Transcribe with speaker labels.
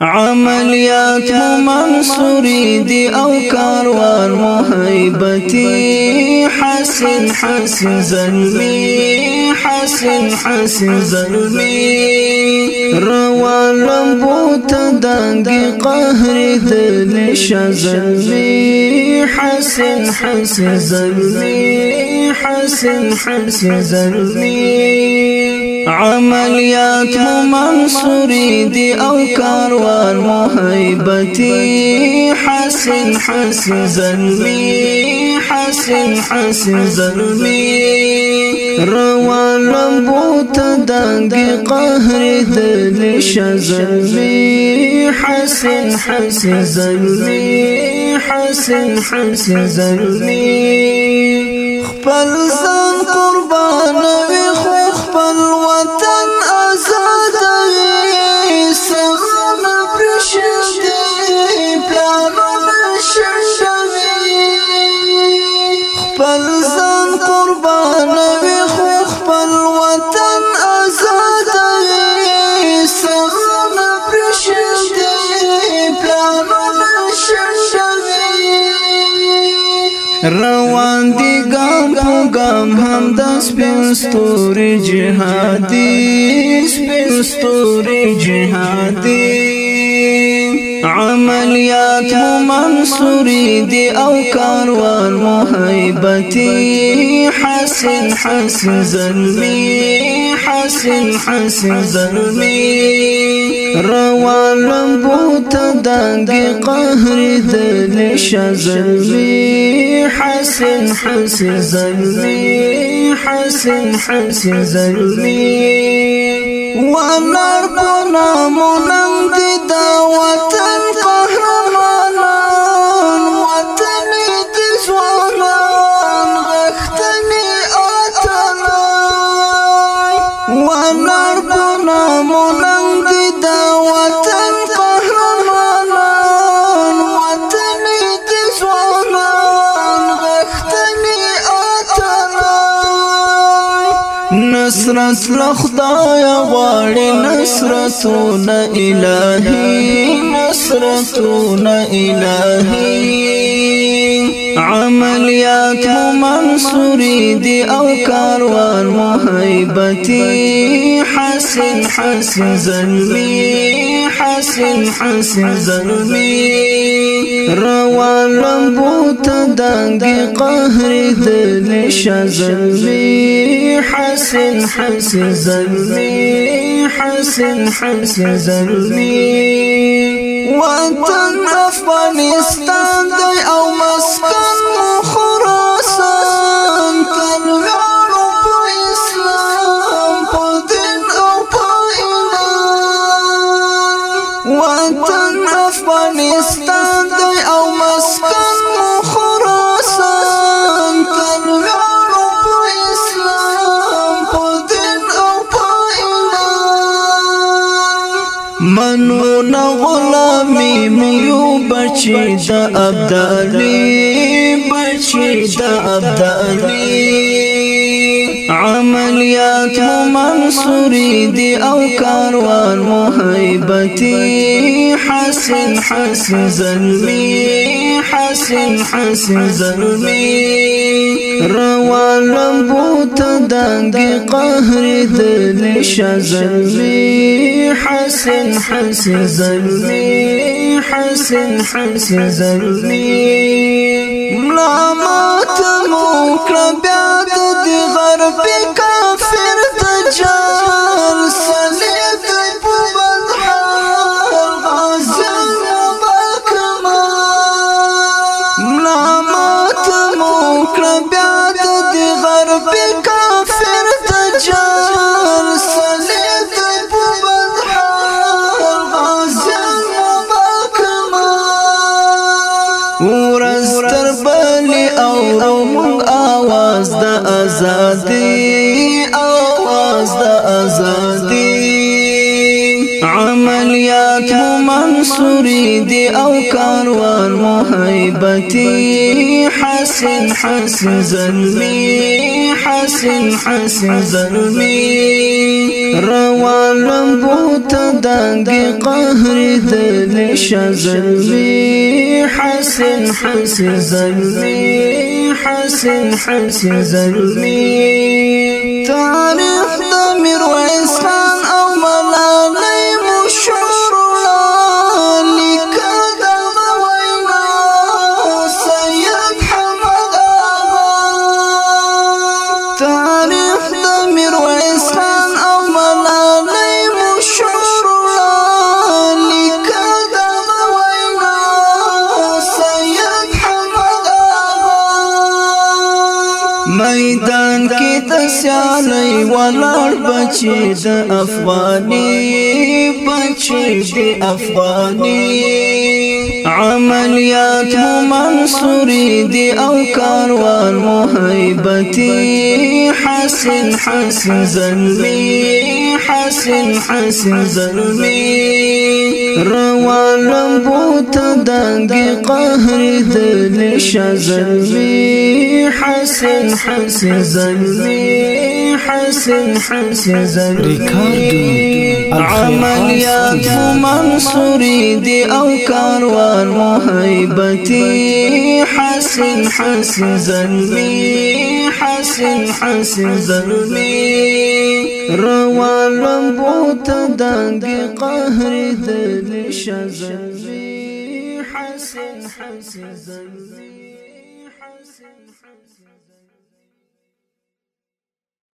Speaker 1: عملیات مو دی أو کاروان محیبتی حسن حسن ظلمی حسن حسن ظلمی روان لمبو تدنگی قهر دل شزلمی حسن حسن ظلمی حسن حسن ظلمی عملیات مو منصوری دی أو کاروان محیبتی حسن حسن ظلمی حسن حسن ظلمی روان لمبو تدنگی قهر دل شزلمی حسن حسن ظلمی حسن حسن ظلمی خپل ځان قربانوي روان دی ګام په ګام هم د سپستوري جهادي سپستوري جهادي عملیات مو منصوري دی او کاروان مو هیبتي حسن حسن زلمي حسن حسن ظلمی روان لمبو تدنگی قهر دل شزلمی حسن حسن ظلمی حسن حسن ظلمی ونار پنا مونم دی دعوت نصرت لخدای غواړي نصرتون الهي نصرتون الهي. عملیات منصوری دی أو کاروان محیبتی حسن حسن ظلمی حسن حسن ظلمی روان لمبو تدنگی قهر دل شزلمی حسن حسن ظلمی حسن حسن ظلمی وطن افغانستان دی أو مسکن منو نه غلامي ميو بچي د ابدالي بچي د ابدالي عملیات منصوري دي أو کاروان محيبتي حسن حسن زلمي حسن حسن زلمي روان لمبو تدنگی قهر دل شزلمي حسن حسن زلمي حسن حسن زلمي. ملامات موکر بیاد دی غربی کافر آواز د ازادي آواز د ازادي منصوری دی أو کاروان محیبتی حسن حسن ظلمی حسن حسن ظلمی روان لمبو تدنگی قهر دل شزلمي حسن حسن زلمي حسن حسن زلمي تاريخ دمير أو میدان کې تسیالي ولر بچي د افغاني بچي د افغاني عملیات مو منصوري دي أو کاروان محبتي حسن حسن زلمي حسن حسن زلمي روان لمبو تدنگی قهر دل شزلمي حسن حسن زلمي حسن حسن زلمي عملیات منصوري دي أو کاروان محبتي حسن حسن زلمي حسن حسن زلمي روان لمبو تدنگی قهر دل شزلمي حسن حسن حسن حسن